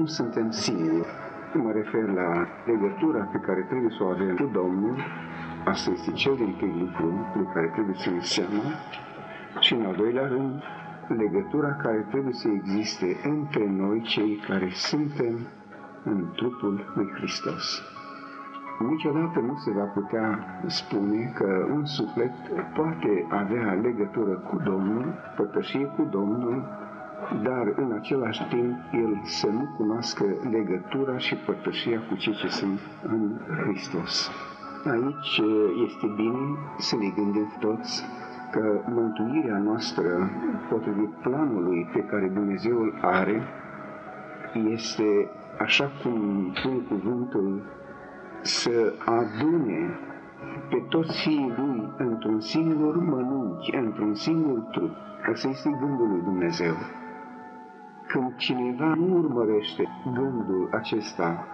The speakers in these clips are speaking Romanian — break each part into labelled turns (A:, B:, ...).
A: nu suntem singuri. Mă refer la legătura pe care trebuie să o avem cu Domnul, asta este cel din tâi lucru pe care trebuie să ne seama, și în al doilea rând, legătura care trebuie să existe între noi, cei care suntem în trupul lui Hristos. Niciodată nu se va putea spune că un suflet poate avea legătură cu Domnul, pătășie cu Domnul, dar în același timp el să nu cunoască legătura și părtășia cu cei ce sunt în Hristos. Aici este bine să ne gândim toți că mântuirea noastră, potrivit planului pe care Dumnezeu îl are, este, așa cum spune cuvântul, să adune pe toți fiii lui într-un singur mănunchi, într-un singur trup. Asta este gândul lui Dumnezeu. Când cineva nu urmărește gândul acesta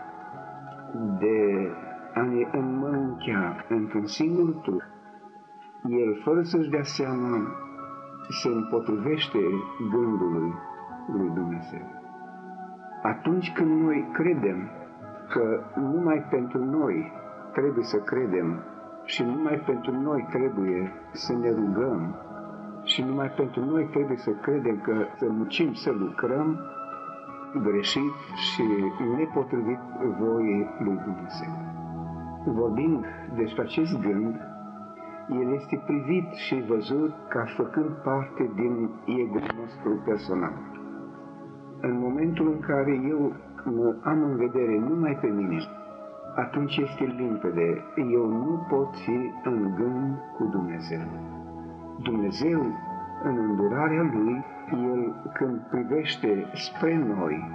A: de a ne înmânchea într-un singur trup, el, fără să-și dea seama, se împotrivește gândului lui Dumnezeu. Atunci când noi credem că numai pentru noi trebuie să credem și numai pentru noi trebuie să ne rugăm și numai pentru noi trebuie să credem că să muncim, să lucrăm greșit și nepotrivit voiei lui Dumnezeu. Vorbind despre acest gând, el este privit și văzut ca făcând parte din ego nostru personal. În momentul în care eu mă am în vedere numai pe mine, atunci este limpede, eu nu pot fi în gând cu Dumnezeu. Dumnezeu, în îndurarea Lui, El când privește spre noi,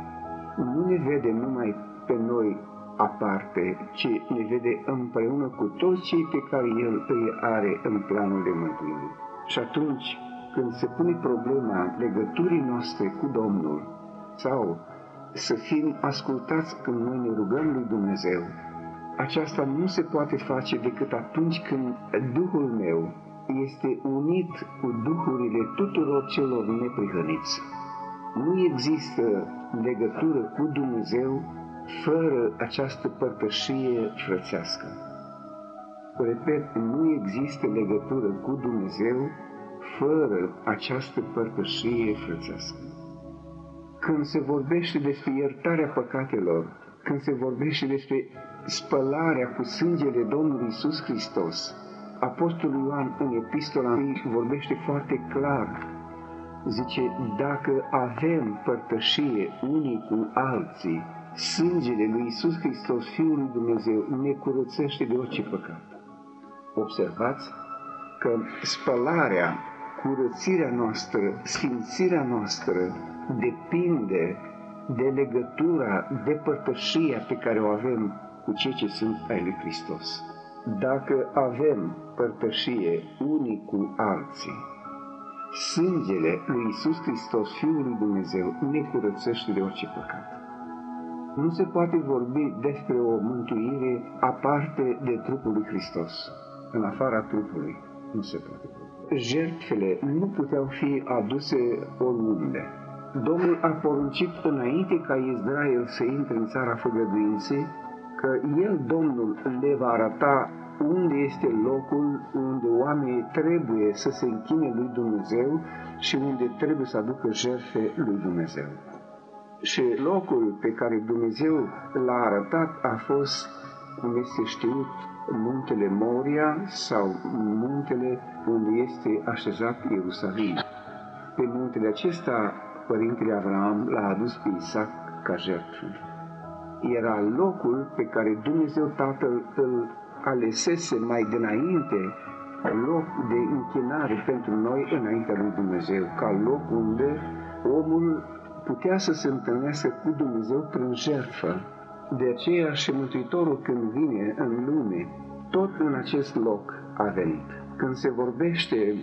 A: nu ne vede numai pe noi aparte, ci ne vede împreună cu toți cei pe care El îi are în planul de mântuire. Și atunci, când se pune problema legăturii noastre cu Domnul, sau să fim ascultați când noi ne rugăm lui Dumnezeu, aceasta nu se poate face decât atunci când Duhul meu este unit cu duhurile tuturor celor neprihăniți. Nu există legătură cu Dumnezeu fără această părtășie frățească. Repet, nu există legătură cu Dumnezeu fără această părtășie frățească. Când se vorbește despre iertarea păcatelor, când se vorbește despre spălarea cu sângele Domnului Isus Hristos, Apostolul Ioan în epistola 1 vorbește foarte clar. Zice, dacă avem părtășie unii cu alții, sângele lui Isus Hristos, Fiul lui Dumnezeu, ne curățește de orice păcat. Observați că spălarea, curățirea noastră, sfințirea noastră depinde de legătura, de părtășia pe care o avem cu cei ce sunt ai lui Hristos. Dacă avem părtășie unii cu alții, sângele lui Isus Hristos, Fiul lui Dumnezeu, ne curățește de orice păcat. Nu se poate vorbi despre o mântuire aparte de trupul lui Hristos, în afara trupului. Nu se poate vorbi. Jertfele nu puteau fi aduse oriunde. Domnul a poruncit înainte ca Israel să intre în țara făgăduinței, că El, Domnul, le va arăta unde este locul unde oamenii trebuie să se închine lui Dumnezeu și unde trebuie să aducă jertfe lui Dumnezeu. Și locul pe care Dumnezeu l-a arătat a fost, cum este știut, muntele Moria sau muntele unde este așezat Ierusalim. Pe muntele acesta, Părintele Avram l-a adus pe Isaac ca jertfă. Era locul pe care Dumnezeu Tatăl îl alesese mai dinainte loc de închinare pentru noi înaintea lui Dumnezeu, ca loc unde omul putea să se întâlnească cu Dumnezeu prin jertfă. De aceea și Mântuitorul când vine în lume, tot în acest loc a venit. Când se vorbește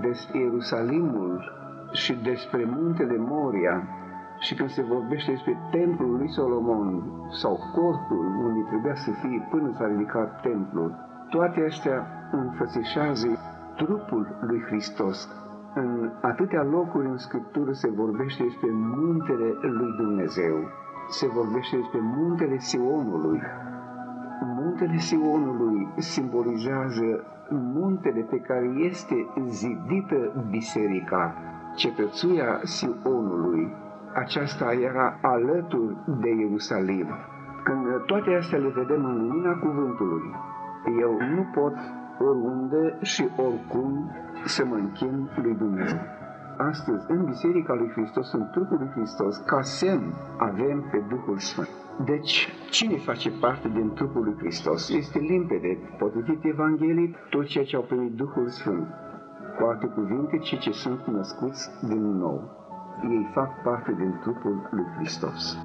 A: despre Ierusalimul și despre muntele Moria și când se vorbește despre templul lui Solomon sau cortul unde trebuia să fie până s-a ridicat templul, toate astea înfățișează trupul lui Hristos în atâtea locuri în Scriptură se vorbește despre muntele lui Dumnezeu. se vorbește despre muntele Sionului. Muntele Sionului simbolizează muntele pe care este zidită biserica, cetățuia Sionului. Aceasta era alături de Ierusalim. Când toate astea le vedem în lumina cuvântului, eu nu pot oriunde și oricum să mă închin lui Dumnezeu. Astăzi, în Biserica lui Hristos, în trupul lui Hristos, ca semn, avem pe Duhul Sfânt. Deci, cine face parte din trupul lui Hristos? Este limpede, potrivit Evangheliei, tot ceea ce au primit Duhul Sfânt. Cu alte cuvinte, cei ce sunt născuți din nou. Ei fac parte din trupul lui Hristos.